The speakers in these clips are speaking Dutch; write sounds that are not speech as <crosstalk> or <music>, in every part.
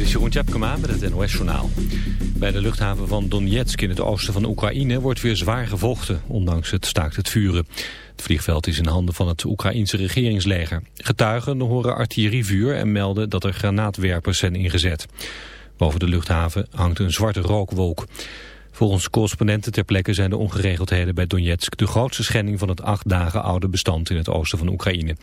is Jeroen Tjepkema met het NOS Journaal. Bij de luchthaven van Donetsk in het oosten van Oekraïne wordt weer zwaar gevochten, ondanks het staakt het vuren. Het vliegveld is in handen van het Oekraïense regeringsleger. Getuigen horen artillerievuur en melden dat er granaatwerpers zijn ingezet. Boven de luchthaven hangt een zwarte rookwolk. Volgens correspondenten ter plekke zijn de ongeregeldheden bij Donetsk de grootste schending van het acht dagen oude bestand in het oosten van Oekraïne.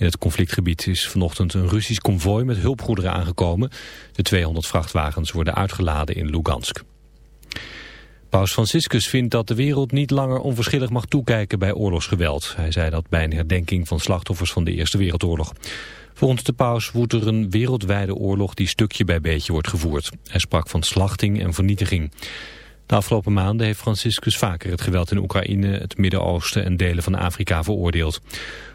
In het conflictgebied is vanochtend een Russisch konvooi met hulpgoederen aangekomen. De 200 vrachtwagens worden uitgeladen in Lugansk. Paus Franciscus vindt dat de wereld niet langer onverschillig mag toekijken bij oorlogsgeweld. Hij zei dat bij een herdenking van slachtoffers van de Eerste Wereldoorlog. Volgens de paus woedt er een wereldwijde oorlog die stukje bij beetje wordt gevoerd. Hij sprak van slachting en vernietiging. De afgelopen maanden heeft Franciscus vaker het geweld in Oekraïne, het Midden-Oosten en delen van Afrika veroordeeld.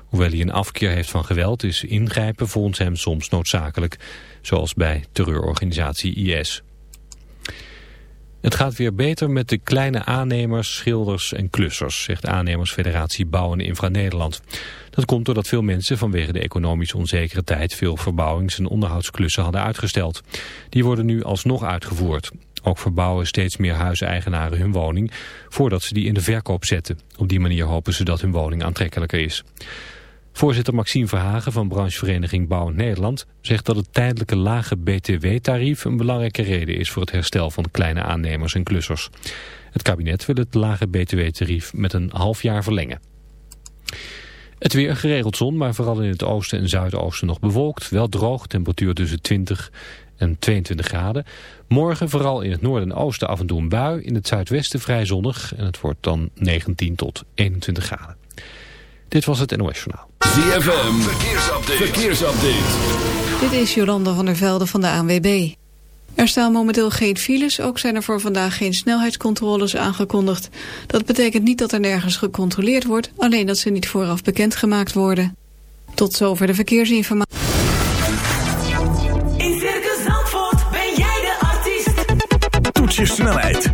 Hoewel hij een afkeer heeft van geweld is ingrijpen volgens hem soms noodzakelijk, zoals bij terreurorganisatie IS. Het gaat weer beter met de kleine aannemers, schilders en klussers, zegt aannemersfederatie Bouw en Infra Nederland. Dat komt doordat veel mensen vanwege de economisch onzekere tijd veel verbouwings- en onderhoudsklussen hadden uitgesteld. Die worden nu alsnog uitgevoerd. Ook verbouwen steeds meer huiseigenaren hun woning voordat ze die in de verkoop zetten. Op die manier hopen ze dat hun woning aantrekkelijker is. Voorzitter Maxime Verhagen van branchevereniging Bouw Nederland zegt dat het tijdelijke lage btw-tarief een belangrijke reden is voor het herstel van kleine aannemers en klussers. Het kabinet wil het lage btw-tarief met een half jaar verlengen. Het weer geregeld zon, maar vooral in het oosten en zuidoosten nog bewolkt. Wel droog, temperatuur tussen 20 en 22 graden. Morgen vooral in het noorden en oosten af en toe een bui. In het zuidwesten vrij zonnig en het wordt dan 19 tot 21 graden. Dit was het NOS Journaal. ZFM, verkeersupdate. verkeersupdate. Dit is Jolanda van der Velde van de ANWB. Er staan momenteel geen files, ook zijn er voor vandaag geen snelheidscontroles aangekondigd. Dat betekent niet dat er nergens gecontroleerd wordt, alleen dat ze niet vooraf bekendgemaakt worden. Tot zover de verkeersinformatie. In Circus Zandvoort ben jij de artiest. Toets je snelheid,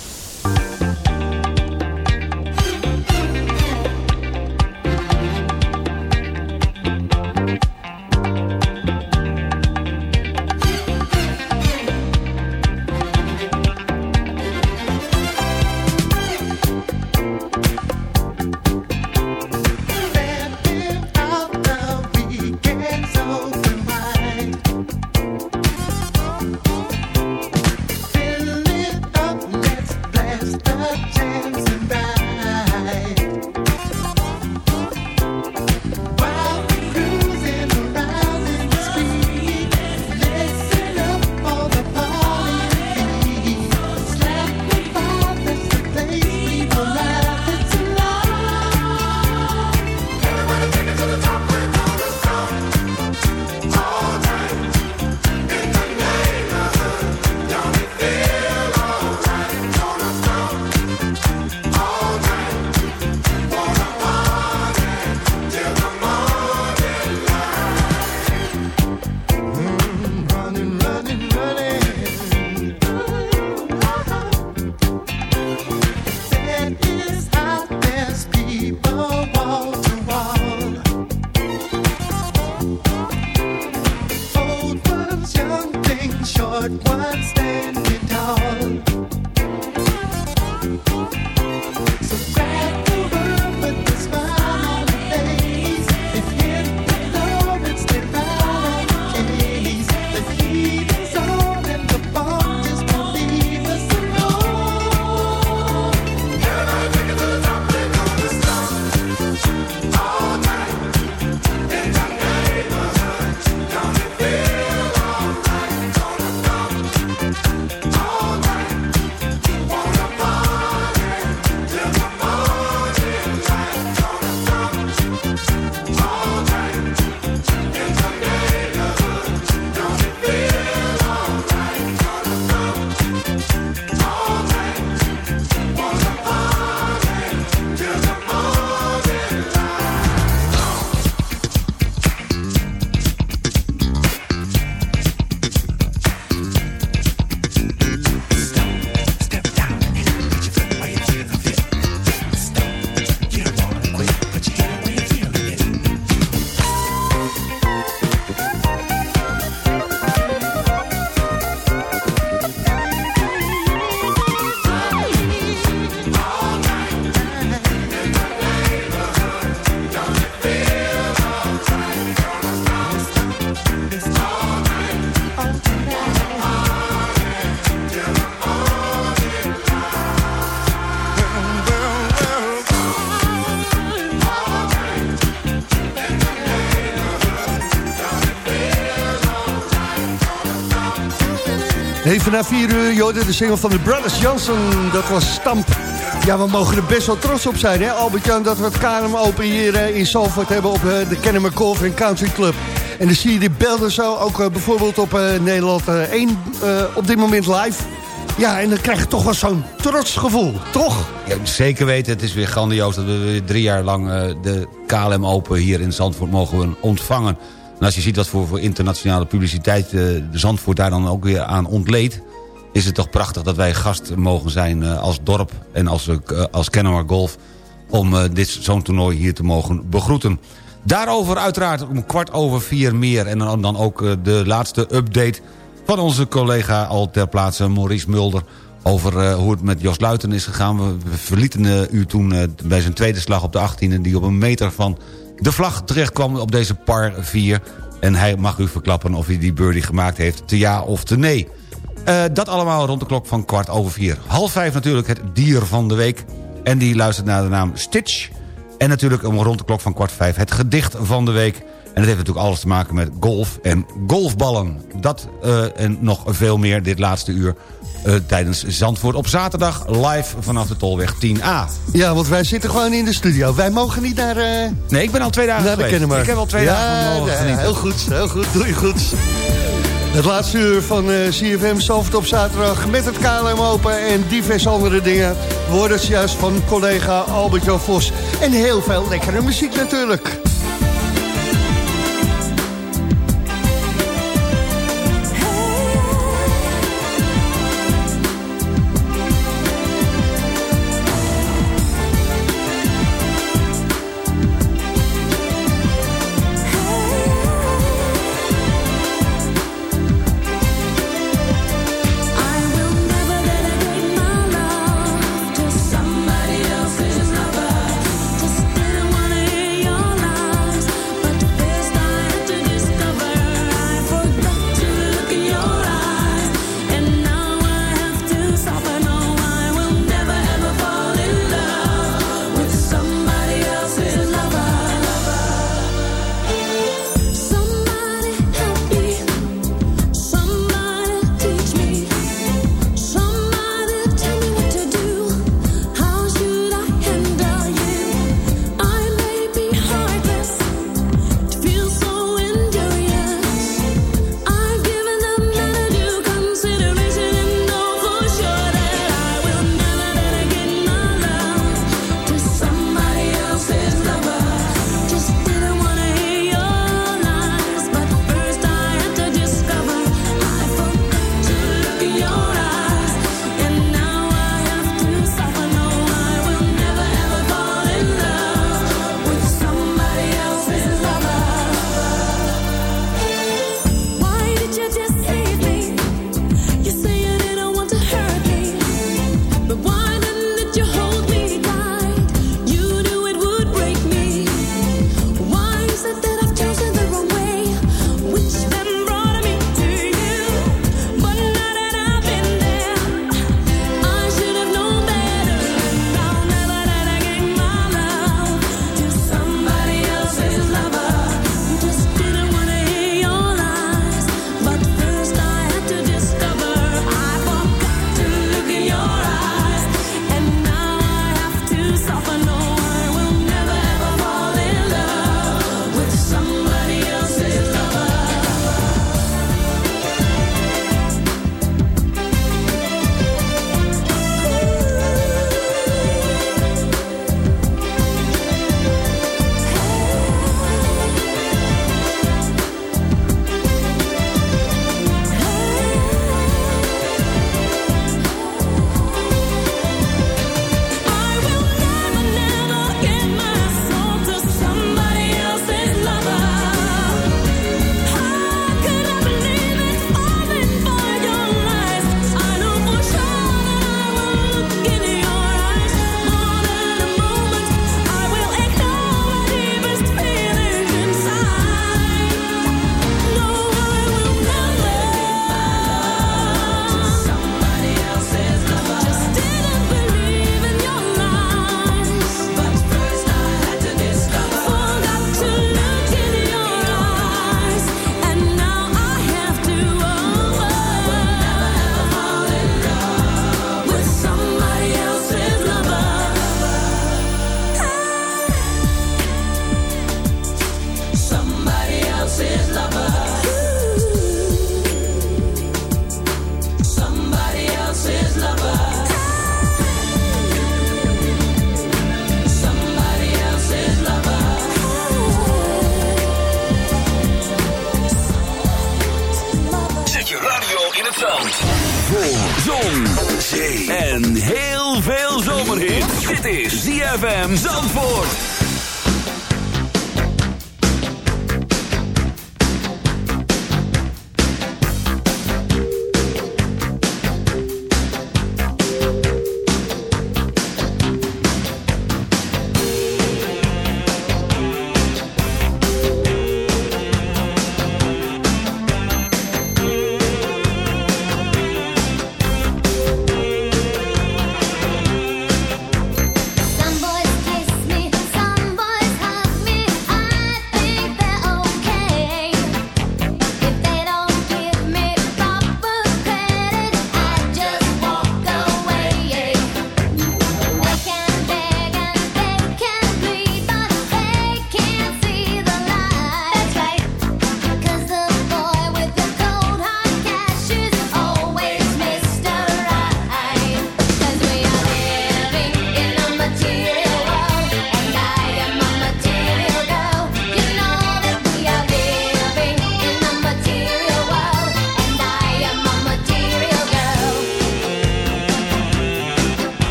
Even na vier uur, de single van de Brothers Johnson. Dat was Stamp. Ja, we mogen er best wel trots op zijn, hè, Albert-Jan... dat we het KLM Open hier uh, in Salford hebben op uh, de Kennemer Golf Country Club. En dan zie je die beelden zo, ook uh, bijvoorbeeld op Nederland 1 op dit moment live... Ja, en dan krijg je toch wel zo'n trots gevoel, toch? Ja, zeker weten, het is weer grandioos dat we drie jaar lang de KLM Open hier in Zandvoort mogen ontvangen. En als je ziet wat voor, voor internationale publiciteit de Zandvoort daar dan ook weer aan ontleed is het toch prachtig dat wij gast mogen zijn als dorp en als, als Kennemer Golf... om dit zo'n toernooi hier te mogen begroeten. Daarover uiteraard om kwart over vier meer. En dan, dan ook de laatste update van onze collega al ter plaatse Maurice Mulder... over hoe het met Jos Luiten is gegaan. We, verlieten u toen bij zijn tweede slag op de 18e... die op een meter van de vlag terecht kwam op deze par 4. En hij mag u verklappen of hij die birdie gemaakt heeft, te ja of te nee. dat allemaal rond de klok van kwart over vier. Half vijf natuurlijk het dier van de week. En die luistert naar de naam Stitch... En natuurlijk om rond de klok van kwart vijf het gedicht van de week. En dat heeft natuurlijk alles te maken met golf en golfballen. Dat uh, en nog veel meer dit laatste uur uh, tijdens Zandvoort op zaterdag live vanaf de Tolweg 10A. Ja, want wij zitten gewoon in de studio. Wij mogen niet naar... Uh, nee, ik ben al twee dagen naar geweest. Ik heb al twee ja, dagen mogen ja, Heel goed, heel goed. Doe je goed. Het laatste uur van uh, CFM Zalvert op zaterdag met het KLM Open en diverse andere dingen. Worden het juist van collega Albert-Jan Vos. En heel veel lekkere muziek natuurlijk.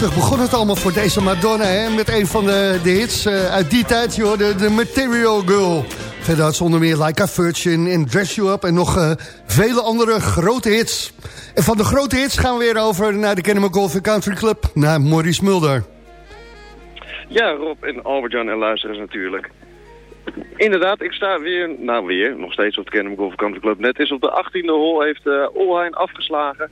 Jaren 80 begon het allemaal voor deze Madonna, hè, met een van de, de hits eh, uit die tijd, joh, de, Material Girl. Verder had onder meer Like a Virgin en Dress You Up en nog eh, vele andere grote hits. En van de grote hits gaan we weer over naar de Kennemer Golf Country Club, naar Maurice Mulder. Ja, Rob en Albert-Jan en luisteraars natuurlijk. Inderdaad, ik sta weer, nou weer, nog steeds op de Kennemer Golf Country Club. Net is op de 18e hole, heeft uh, Olhein afgeslagen.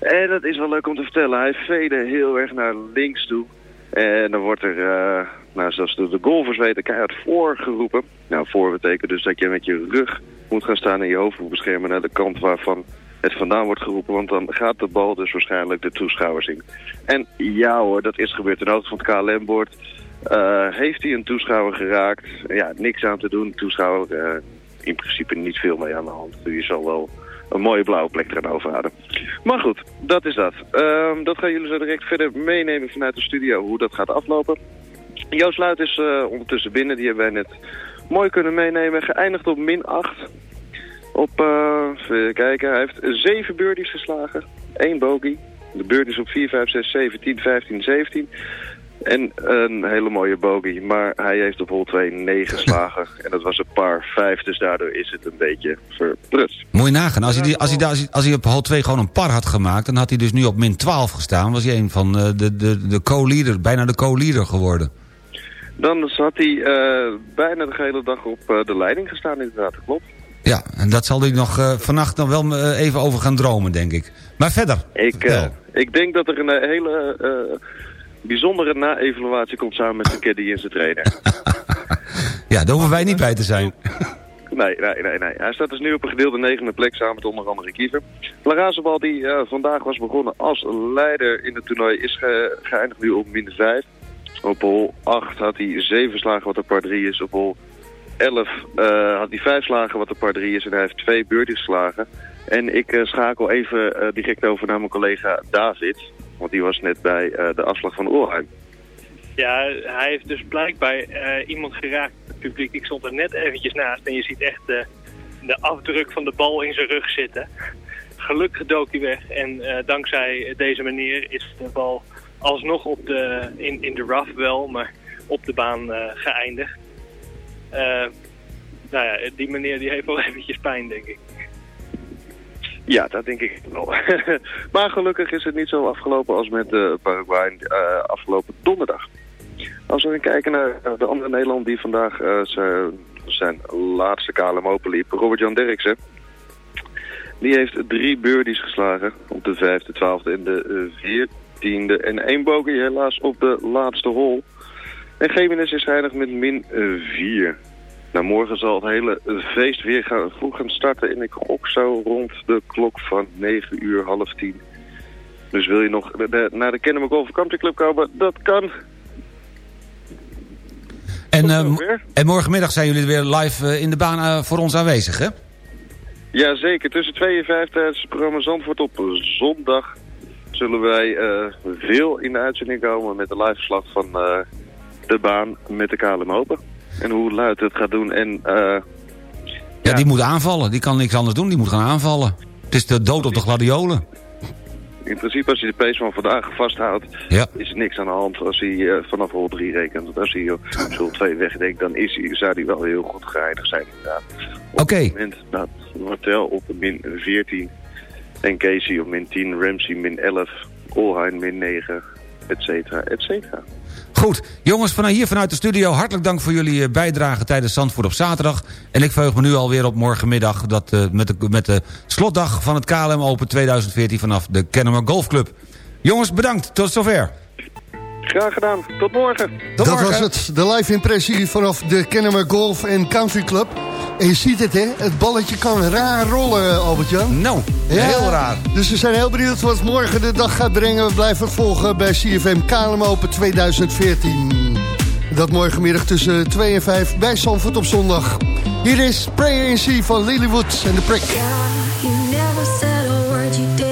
En dat is wel leuk om te vertellen. Hij vede heel erg naar links toe. En dan wordt er, uh, nou, zoals de, de golfers weten, keihard voor geroepen. Nou, voor betekent dus dat je met je rug moet gaan staan en je hoofd moet beschermen naar de kant waarvan het vandaan wordt geroepen. Want dan gaat de bal dus waarschijnlijk de toeschouwers in. En ja hoor, dat is gebeurd. Auto van het KLM-bord uh, heeft hij een toeschouwer geraakt. Ja, niks aan te doen. Toeschouwer, uh, in principe niet veel mee aan de hand. Je zal wel een mooie blauwe plek eraan overhouden. Maar goed, dat is dat. Uh, dat gaan jullie zo direct verder meenemen vanuit de studio, hoe dat gaat aflopen. Joost Luit is uh, ondertussen binnen, die hebben wij net mooi kunnen meenemen. Geëindigd op min 8. Op, eh, even kijken, hij heeft 7 birdies geslagen. 1 bogey. De birdies op 4, 5, 6, 7, 10, 15, 17. En een hele mooie bogey. Maar hij heeft op hol 2 9 geslagen. <laughs> en dat was een par 5. Dus daardoor is het een beetje verprutst. Moet je nagaan, als hij, die, als, hij, als, hij, als hij op hal 2 gewoon een par had gemaakt... dan had hij dus nu op min 12 gestaan. Was hij een van eh, de, de, de co-leader, bijna de co-leader geworden. Dan had hij eh, bijna de hele dag op eh, de leiding gestaan inderdaad. Dat klopt. Ja, en dat zal hij nog vannacht nog wel even over gaan dromen, denk ik. Maar verder, Ik, ik denk dat er een hele bijzondere na-evaluatie komt samen met zijn caddy en zijn trainer. <laughs> Ja, daar hoeven wij niet bij te zijn. <laughs> Nee, nee, nee, nee. Hij staat dus nu op een gedeelde negende plek samen met onder andere Kiever. Larazebal die eh, vandaag was begonnen als leider in het toernooi is ge- geëindigd nu op min 5. Op hol 8 had hij 7 slagen wat een par 3 is. Op hol 11 eh, had hij 5 slagen wat een par 3 is en hij heeft 2 birdies geslagen. En ik eh, schakel even direct over naar mijn collega David. Want die was net bij eh, de afslag van Oorheim. Ja, hij heeft dus blijkbaar eh, iemand geraakt het publiek. Ik stond er net eventjes naast en je ziet echt de, afdruk van de bal in zijn rug zitten. Gelukkig dook hij weg en eh, dankzij deze manier is de bal alsnog op de, in, in de rough wel, maar op de baan geëindigd. Nou ja, die meneer die heeft wel <laughs> eventjes pijn, denk ik. Ja, dat denk ik wel. <laughs> maar gelukkig is het niet zo afgelopen als met de Paraguay eh, afgelopen donderdag. Als we kijken naar eh, de andere Nederland die vandaag eh, zijn, laatste KLM Open liep, Robert-Jan Derksen. Die heeft drie birdies geslagen op de vijfde, twaalfde en de veertiende. En één bogey helaas op de laatste hole. En Gemenis is eindig met min 4. Nou, morgen zal het hele feest weer gaan, vroeg gaan starten. En ik gok zo rond de klok van 9 uur, half 10. Dus wil je nog naar de Kennemer Golf Country Club komen? Dat kan. En, eh, en morgenmiddag zijn jullie weer live eh, in de baan eh, voor ons aanwezig, hè? Jazeker, tussen 2 en 5 tijdens het programma Zandvoort op zondag... zullen wij veel in de uitzending komen met de live verslag van de baan met de KLM Open. En hoe luid het gaat doen en... eh, Ja, die moet aanvallen. Die kan niks anders doen. Die moet gaan aanvallen. Het is de dood op de gladiolen. In principe, als je de pace van vandaag vasthoudt, Ja. is er niks aan de hand als hij eh, vanaf hol 3 rekent. Want als hij op hol 2 wegdenkt, dan is hij, zou hij wel heel goed geëindigd zijn inderdaad. Op het moment dat Martel op min 14 en Casey op min 10, Ramsey min 11, Olheim min 9, et cetera, et cetera. Goed, jongens, vanuit hier vanuit de studio... hartelijk dank voor jullie eh, bijdrage tijdens Zandvoort op zaterdag. En ik verheug me nu alweer op morgenmiddag... Dat, eh, met, de, met de slotdag van het KLM Open 2014 vanaf de Kennemer Golfclub. Jongens, bedankt. Tot zover. Graag gedaan, tot morgen. Tot dat morgen. was het, de live impressie vanaf de Kennemer Golf en Country Club. En je ziet het, hè? Het balletje kan raar rollen, Albert-Jan. Nou, heel raar. Dus we zijn heel benieuwd wat morgen de dag gaat brengen. We blijven het volgen bij CFM KLM Open 2014. Dat morgenmiddag tussen 2 en 5 bij Zandvoort op zondag. Hier is Prayer in Sea van Lilywood en de Prick. You never said a word, you didn't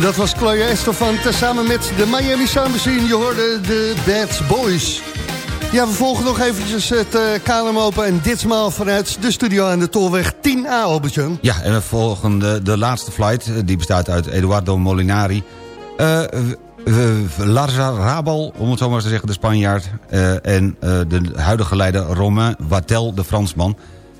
Dat was Chloe Estefan tezamen met de Miami Machine. Je hoorde de Bad Boys. Ja, we volgen nog eventjes het uh, KLM Open en ditmaal vanuit de studio aan de Tolweg 10A, Albertje. Ja, en we volgen de, laatste flight. eh, Die bestaat uit Eduardo Molinari. uh, Larza Rabal, om het zo maar te zeggen, de Spanjaard. en de huidige leider Romain Wattel, de Fransman.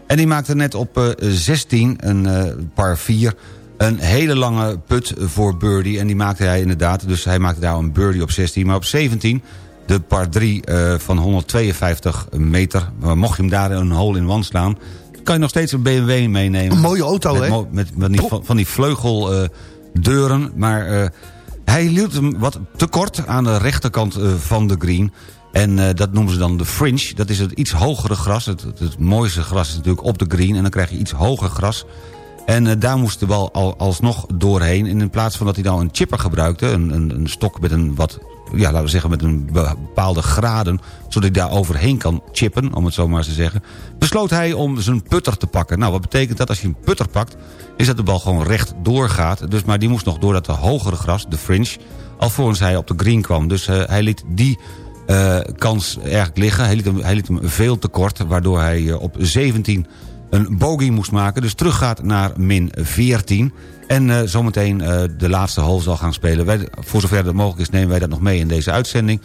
En die maakte net op eh, 16, een par 4... een hele lange put voor birdie. En die maakte hij inderdaad. Dus hij maakte daar een birdie op 16. Maar op 17, de par 3 eh, van 152 meter... mocht je hem daar een hole in one slaan... kan je nog steeds een BMW meenemen. Een mooie auto, met, hè? Met, met die, van, van die vleugeldeuren. maar eh, hij hield hem wat te kort aan de rechterkant eh, van de green... En dat noemen ze dan de fringe. Dat is het iets hogere gras. Het, het, het mooiste gras is natuurlijk op de green. En dan krijg je iets hoger gras. En eh, daar moest de bal al, alsnog doorheen. En in plaats van dat hij nou een chipper gebruikte... een, een, een stok met een wat, ja, laten we zeggen, met een bepaalde graden... zodat hij daar overheen kan chippen, om het zo maar eens te zeggen... besloot hij om zijn putter te pakken. Nou, wat betekent dat als je een putter pakt... is dat de bal gewoon recht doorgaat. Dus, maar die moest nog door dat de hogere gras, de fringe... alvorens hij op de green kwam. Dus eh, hij liet die eh, kans eigenlijk liggen. Hij liet, hem, hij liet hem veel te kort, waardoor hij op 17 een bogey moest maken. Dus teruggaat naar min 14. En eh, zometeen eh, de laatste hole zal gaan spelen. Wij, voor zover dat mogelijk is nemen wij dat nog mee in deze uitzending.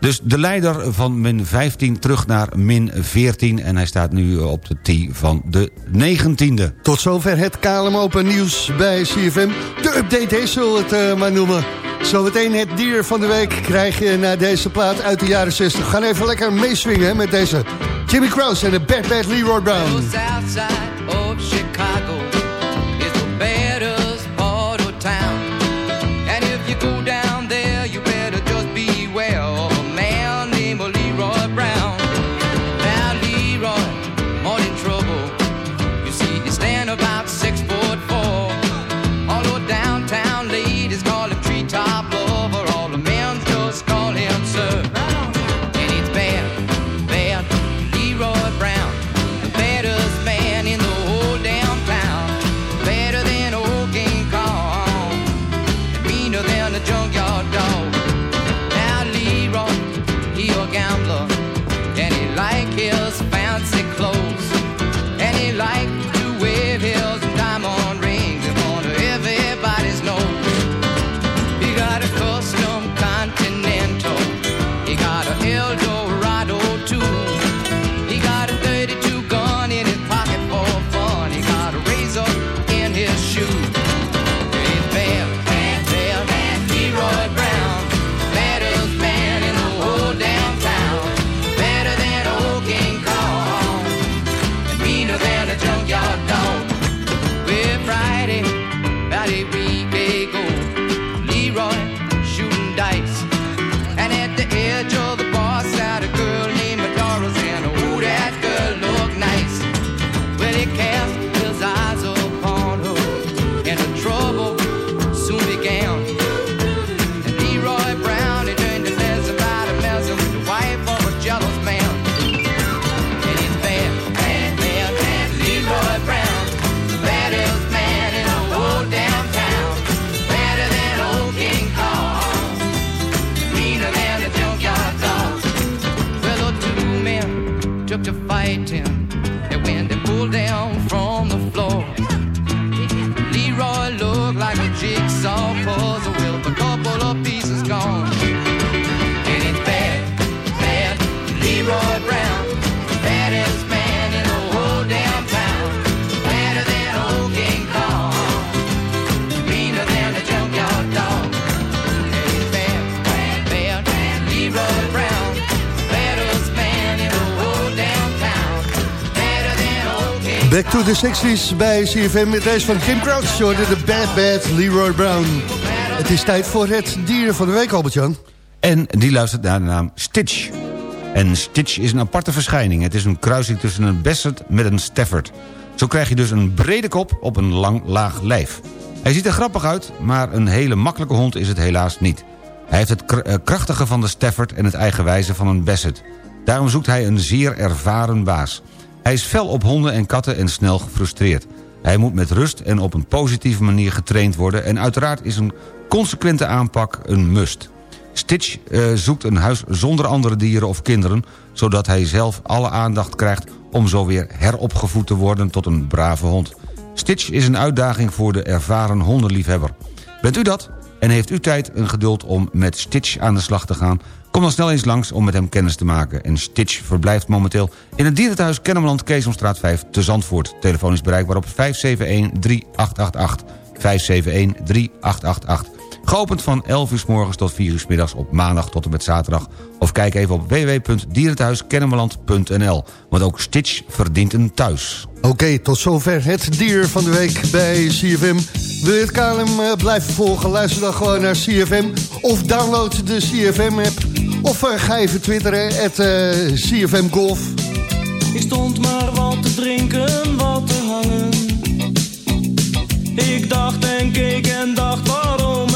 Dus de leider van min 15 terug naar min 14. En hij staat nu eh, op de tee van de 19e. Tot zover het KLM Open nieuws bij CFM. De update is, zullen we het maar noemen. Zometeen het dier van de week krijg je naar deze plaat uit de jaren 60. We gaan even lekker meeswingen met deze Jimmy Krause en de Bad Bad Leroy Brown. 60s bij CFM met deze van Jim Crouch. Hoorde de Bad Bad Leroy Brown. Het is tijd voor het dier van de week, Albert-Jan. En die luistert naar de naam Stitch. En Stitch is een aparte verschijning. Het is een kruising tussen een Basset met een Stafford. Zo krijg je dus een brede kop op een lang laag lijf. Hij ziet er grappig uit, maar een hele makkelijke hond is het helaas niet. Hij heeft het eh, krachtige van de Stafford en het eigenwijze van een Basset. Daarom zoekt hij een zeer ervaren baas. Hij is fel op honden en katten en snel gefrustreerd. Hij moet met rust en op een positieve manier getraind worden... en uiteraard is een consequente aanpak een must. Stitch eh, zoekt een huis zonder andere dieren of kinderen... zodat hij zelf alle aandacht krijgt om zo weer heropgevoed te worden tot een brave hond. Stitch is een uitdaging voor de ervaren hondenliefhebber. Bent u dat? En heeft u tijd en geduld om met Stitch aan de slag te gaan? Kom dan snel eens langs om met hem kennis te maken. En Stitch verblijft momenteel in het dierenthuis Kennemerland Keesomstraat 5 te Zandvoort. Telefoon is bereikbaar op 571-3888. 571-3888. Geopend van 11 uur s morgens tot 4 uur s middags op maandag tot en met zaterdag. Of kijk even op www.dierenthuiskennemerland.nl. Want ook Stitch verdient een thuis. Oké, tot zover het dier van de week bij CFM. Wil je het KLM eh, blijven volgen? Luister dan gewoon naar CFM. Of download de CFM-app. Of eh, ga even twitteren, at eh, CFM Golf. Ik stond maar wat te drinken, wat te hangen. Ik dacht en keek en dacht waarom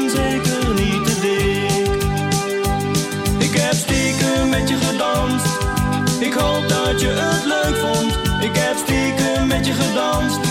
met je gedanst. Ik hoop dat je het leuk vond. Ik heb stiekem met je gedanst.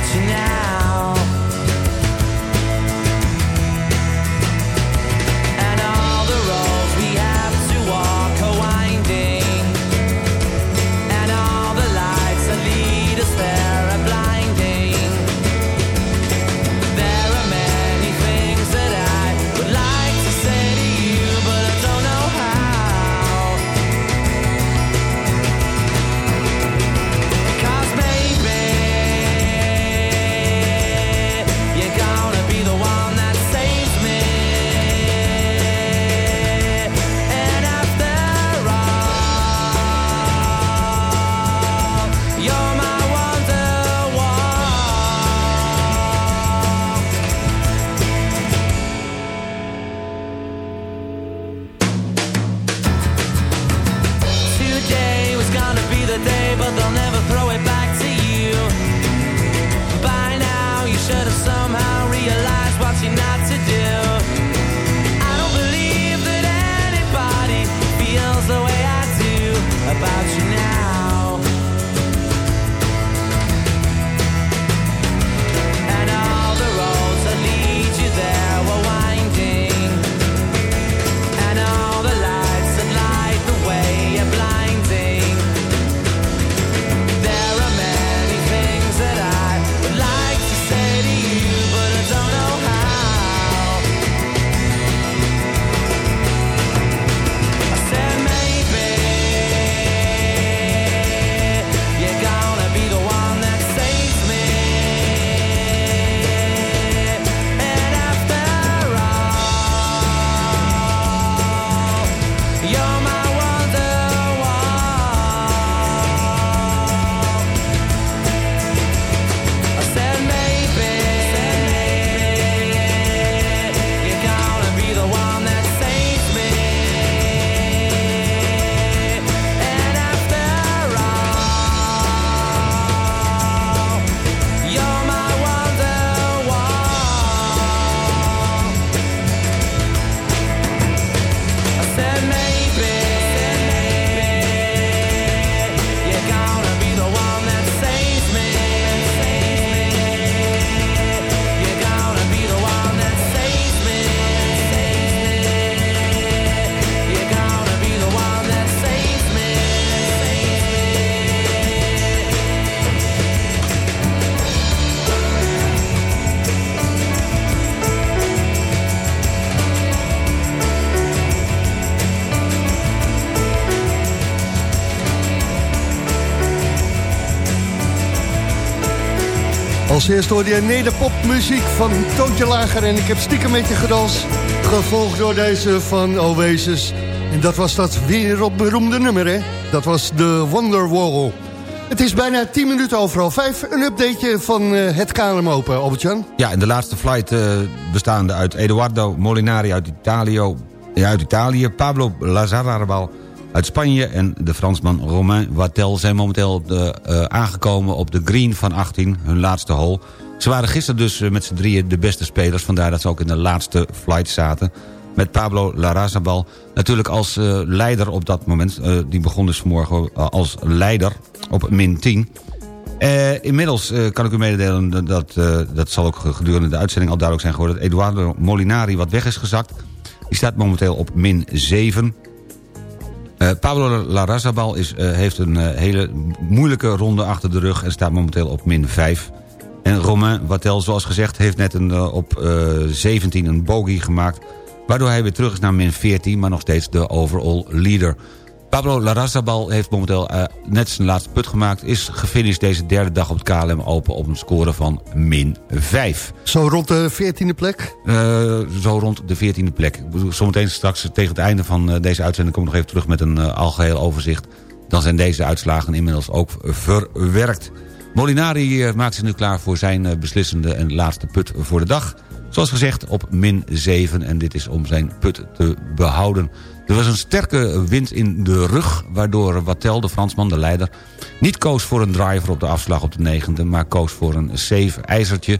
about you now. Als eerste hoorde je nederpopmuziek van Toontje Lager en ik heb stiekem met je gedanst. Gevolgd door deze van Oasis. En dat was dat wereldberoemde nummer, hè? Dat was de Wonderwall. Het is bijna 10 minuten overal 5. Een updateje van eh, het KLM Open, Albert-Jan. Ja, en de laatste flight eh, bestaande uit Eduardo Molinari uit Italië, ja, uit Italië Pablo Lazarabal uit Spanje en de Fransman Romain Wattel... zijn momenteel op de, eh, aangekomen op de green van 18, hun laatste hole. Ze waren gisteren dus eh, met z'n drieën de beste spelers... vandaar dat ze ook in de laatste flight zaten met Pablo Larrazabal. Natuurlijk als eh, leider op dat moment. Die begon dus vanmorgen als leider op min 10. Eh, inmiddels kan ik u mededelen, dat, dat zal ook gedurende de uitzending al duidelijk zijn geworden... dat Eduardo Molinari wat weg is gezakt. Die staat momenteel op min 7. Eh, Pablo Larrazabal eh, heeft een eh, hele moeilijke ronde achter de rug... en staat momenteel op min 5. En Romain Wattel, zoals gezegd, heeft net een, op eh, 17 een bogey gemaakt... waardoor hij weer terug is naar min 14, maar nog steeds de overall leader. Pablo Larrazabal heeft momenteel eh, net zijn laatste put gemaakt... is gefinished deze derde dag op het KLM Open op een score van min 5. Zo rond de 14e plek? Eh, zo rond de 14e plek. Ik bedoel, Zometeen straks tegen het einde van eh, deze uitzending... kom ik nog even terug met een eh, algeheel overzicht. Dan zijn deze uitslagen inmiddels ook verwerkt. Molinari eh, maakt zich nu klaar voor zijn eh, beslissende en laatste put voor de dag. Zoals gezegd op min 7 en dit is om zijn put te behouden. Er was een sterke wind in de rug... waardoor Wattel, de Fransman, de leider... niet koos voor een driver op de afslag op de negende... maar koos voor een save ijzertje...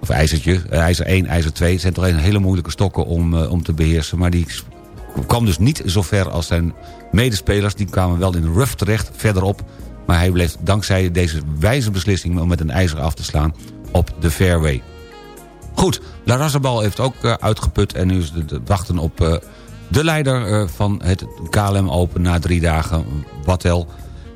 of ijzertje, eh, ijzer 1, ijzer 2. Het zijn toch een hele moeilijke stokken om, eh, om te beheersen... maar die kwam dus niet zo ver als zijn medespelers. Die kwamen wel in de rough terecht, verderop... maar hij bleef dankzij deze wijze beslissing... om met een ijzer af te slaan op de fairway. Goed, La Razabal heeft ook eh, uitgeput... en nu is het wachten op eh, de leider eh, van het KLM Open na drie dagen, Wattel...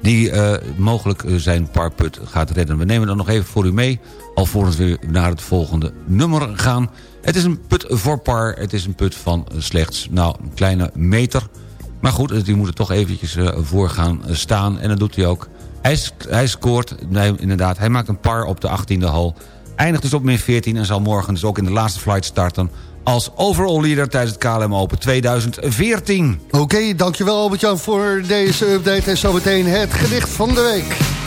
die mogelijk zijn parput gaat redden. We nemen dat nog even voor u mee... alvorens we naar het volgende nummer gaan. Het is een put voor par. Het is een put van slechts nou, een kleine meter. Maar goed, die moet er toch eventjes eh, voor gaan staan. En dat doet hij ook. Hij, hij scoort, inderdaad. Hij maakt een par op de 18e hole. Eindigt dus op min 14 en zal morgen dus ook in de laatste flight starten... als overall leader tijdens het KLM Open 2014. Oké, dankjewel Albert-Jan voor deze update. En zometeen het gedicht van de week.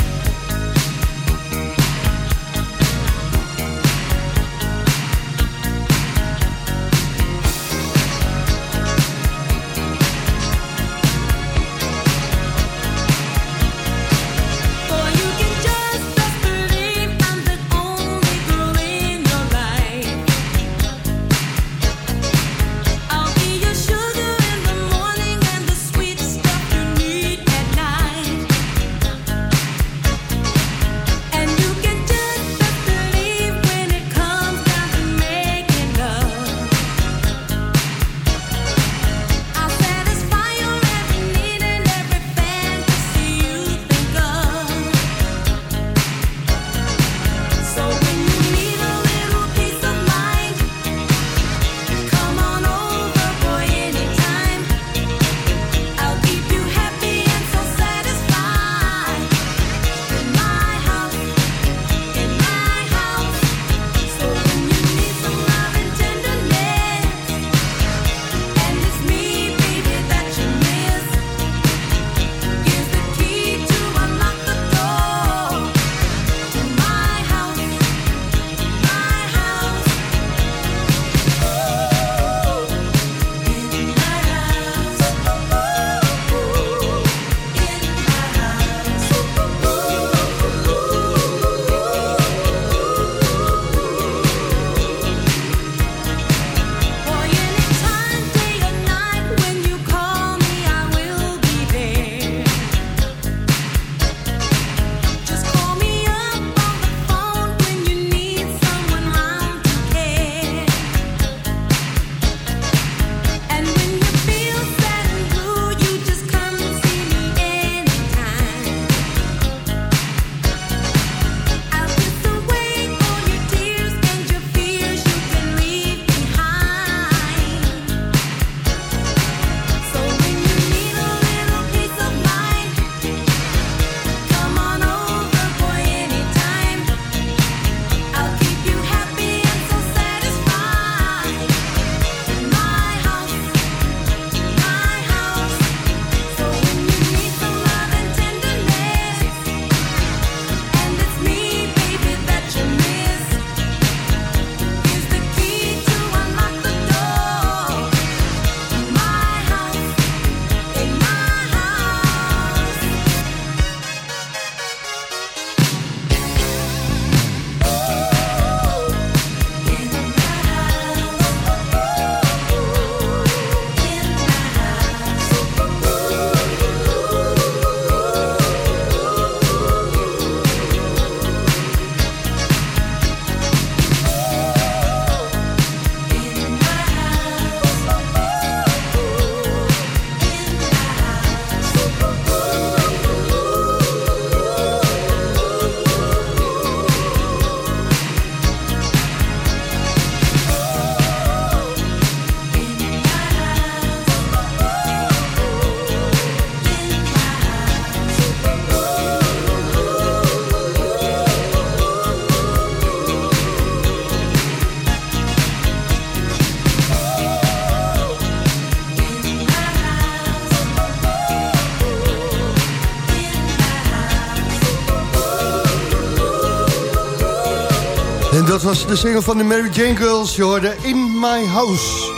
Was de single van de Mary Jane Girls. Je hoorde In My House.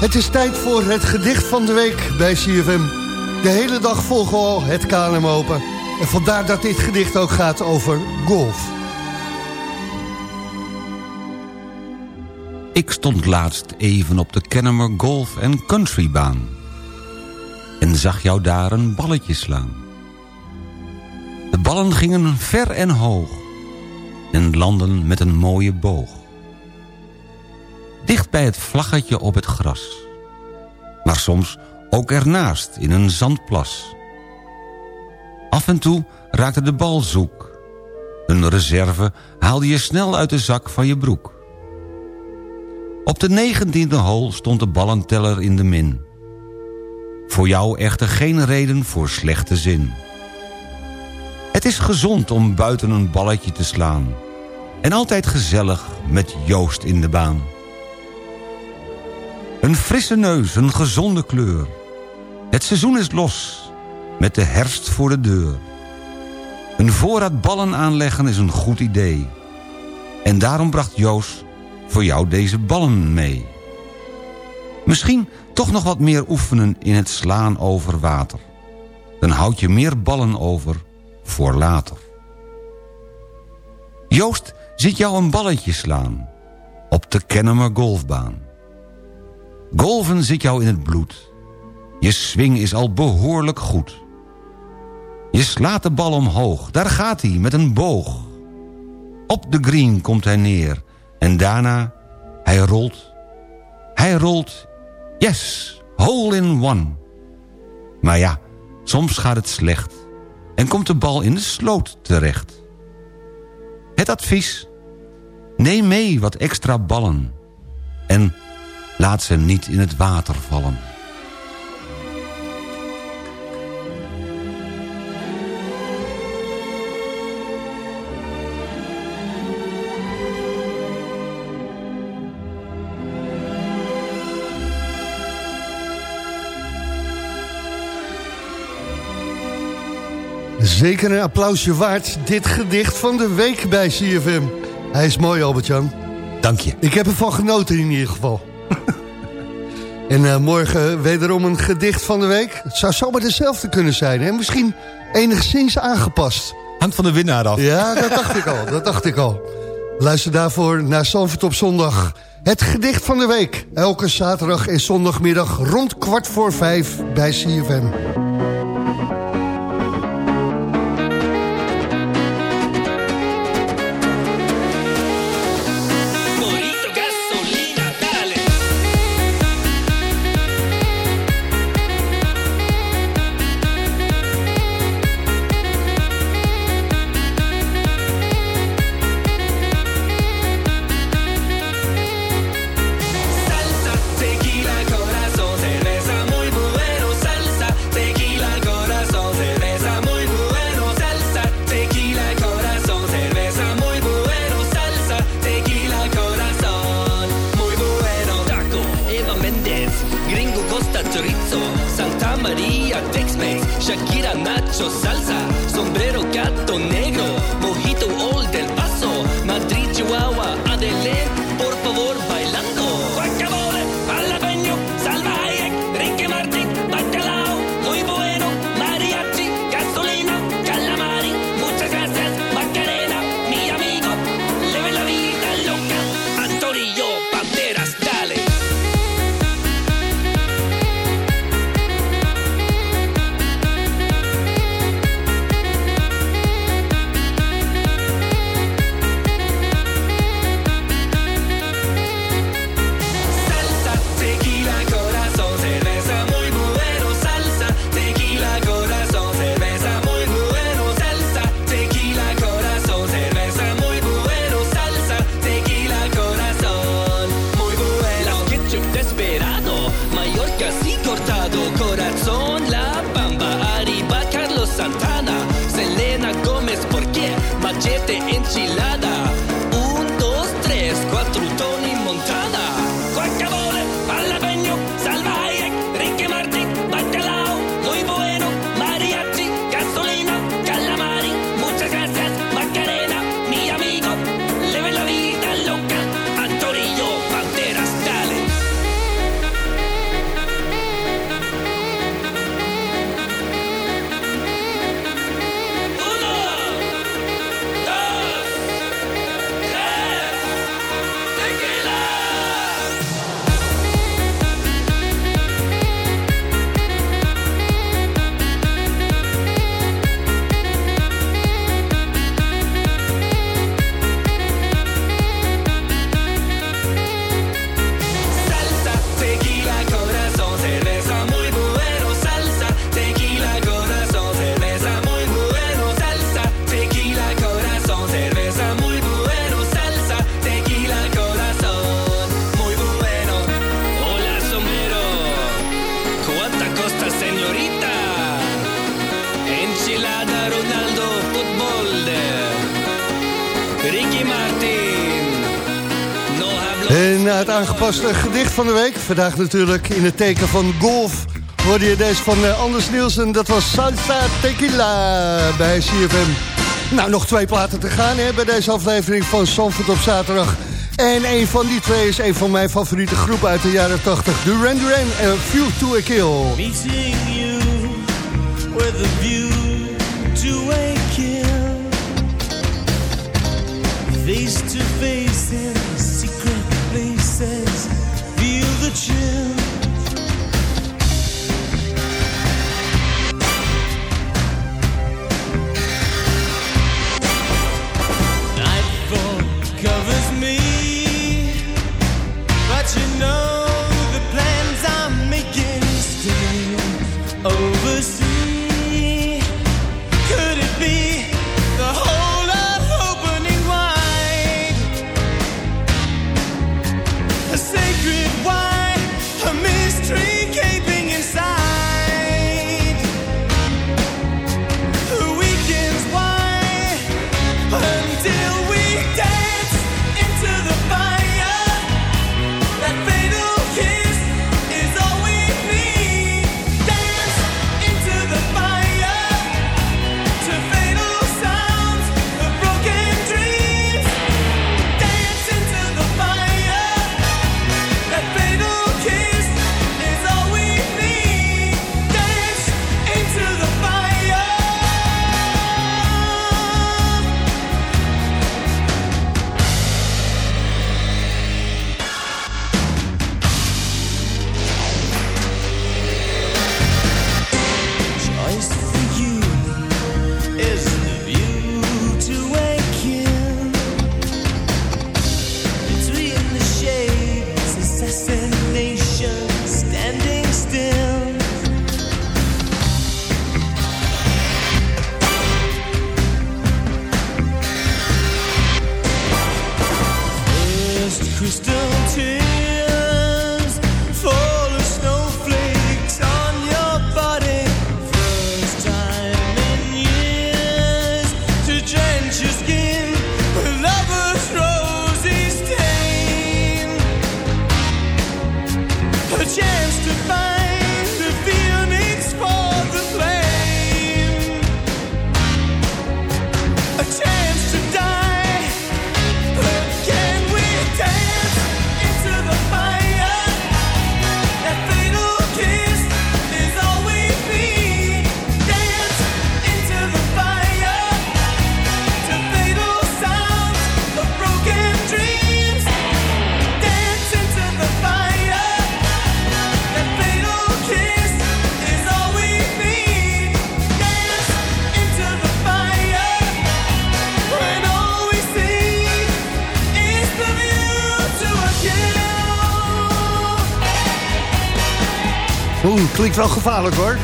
Het is tijd voor het gedicht van de week bij CFM. De hele dag volgen al het KLM Open. En vandaar dat dit gedicht ook gaat over golf. Ik stond laatst even op de Kennemer Golf en Countrybaan. En zag jou daar een balletje slaan. De ballen gingen ver en hoog. En landden met een mooie boog. Dicht bij het vlaggetje op het gras. Maar soms ook ernaast in een zandplas. Af en toe raakte de bal zoek. Een reserve haalde je snel uit de zak van je broek. Op de negentiende hol stond de ballenteller in de min. Voor jou echter geen reden voor slechte zin. Het is gezond om buiten een balletje te slaan. En altijd gezellig met Joost in de baan. Een frisse neus, een gezonde kleur. Het seizoen is los, met de herfst voor de deur. Een voorraad ballen aanleggen is een goed idee. En daarom bracht Joost voor jou deze ballen mee. Misschien toch nog wat meer oefenen in het slaan over water. Dan houd je meer ballen over voor later. Joost ziet jou een balletje slaan op de Kennemer golfbaan. Golven zit jou in het bloed. Je swing is al behoorlijk goed. Je slaat de bal omhoog, daar gaat hij met een boog. Op de green komt hij neer en daarna, hij rolt. Hij rolt, yes, hole in one. Maar ja, soms gaat het slecht en komt de bal in de sloot terecht. Het advies, neem mee wat extra ballen en laat ze niet in het water vallen. Zeker een applausje waard, dit gedicht van de week bij CFM. Hij is mooi, Albert-Jan. Dank je. Ik heb ervan genoten in ieder geval. <laughs> en eh, morgen wederom een gedicht van de week. Het zou zomaar dezelfde kunnen zijn. En misschien enigszins aangepast. Hangt van de winnaar af. Ja, dat dacht ik al. Dat dacht ik al. Luister daarvoor naar Zandvoort op zondag. Het gedicht van de week. Elke zaterdag en zondagmiddag rond kwart voor vijf bij CFM. she loves het gedicht van de week, vandaag natuurlijk in het teken van golf, hoorde je deze van eh, Anders Nielsen. Dat was Salsa Tequila bij CFM. Nou, nog twee platen te gaan hè, bij deze aflevering van Zandvoort op zaterdag. En een van die twee is een van mijn favoriete groepen uit de jaren 80. Duran Duran en View to a Kill. You with view to a kill. Wel gevaarlijk hoor.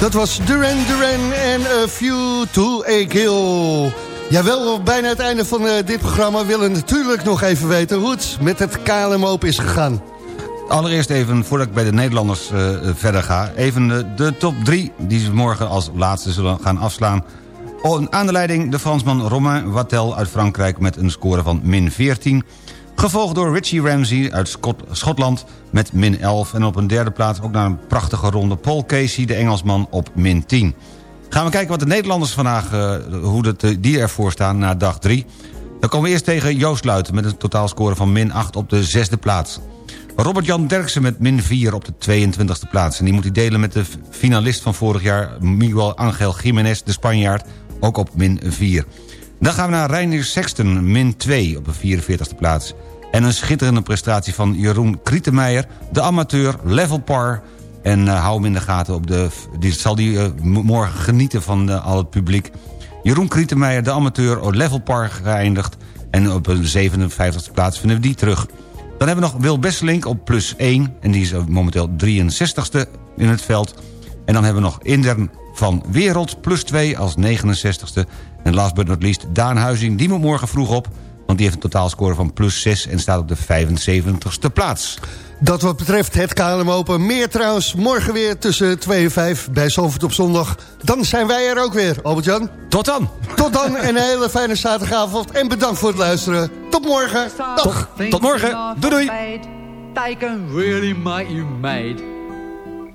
Dat was Duran Duran en A Few to a Kill. Jawel, bijna het einde van eh, dit programma willen natuurlijk nog even weten hoe het met het KLM Open is gegaan. Allereerst even, voordat ik bij de Nederlanders eh, verder ga... even de, de top 3 die ze morgen als laatste zullen gaan afslaan. Aan de leiding de Fransman Romain Wattel uit Frankrijk... met een score van min 14. Gevolgd door Richie Ramsey uit Schot- Schotland met min 11. En op een derde plaats ook naar een prachtige ronde... Paul Casey, de Engelsman, op min 10. Gaan we kijken wat de Nederlanders vandaag... eh, hoe dat, eh, die ervoor staan na dag 3. Dan komen we eerst tegen Joost Luiten... met een totaalscore van min 8 op de zesde plaats. Robert-Jan Derksen met min 4 op de 22e plaats. En die moet hij delen met de finalist van vorig jaar... Miguel Angel Jiménez, de Spanjaard, ook op min 4. Dan gaan we naar Reinier Sexton, min 2 op de 44e plaats. En een schitterende prestatie van Jeroen Krietenmeijer... de amateur, level par... En eh, hou hem in de gaten. Op de, die, zal die eh, morgen genieten van eh, al het publiek. Jeroen Krietenmeijer, de amateur, level par geëindigd. En op een 57e plaats vinden we die terug. Dan hebben we nog Wil Besselink op plus 1. En die is momenteel 63ste in het veld. En dan hebben we nog Indern van Wereld plus 2 als 69ste. En last but not least Daan Huizing. Die moet morgen vroeg op. Want die heeft een totaalscore van plus 6 en staat op de 75ste plaats. Dat wat betreft het KLM Open. Meer trouwens, morgen weer tussen 2 en 5 bij Zalvoort op zondag. Dan zijn wij er ook weer, Albert-Jan. Tot dan. Tot dan en een hele fijne zaterdagavond. En bedankt voor het luisteren. Tot morgen. Dag. Tot morgen. Doei doei.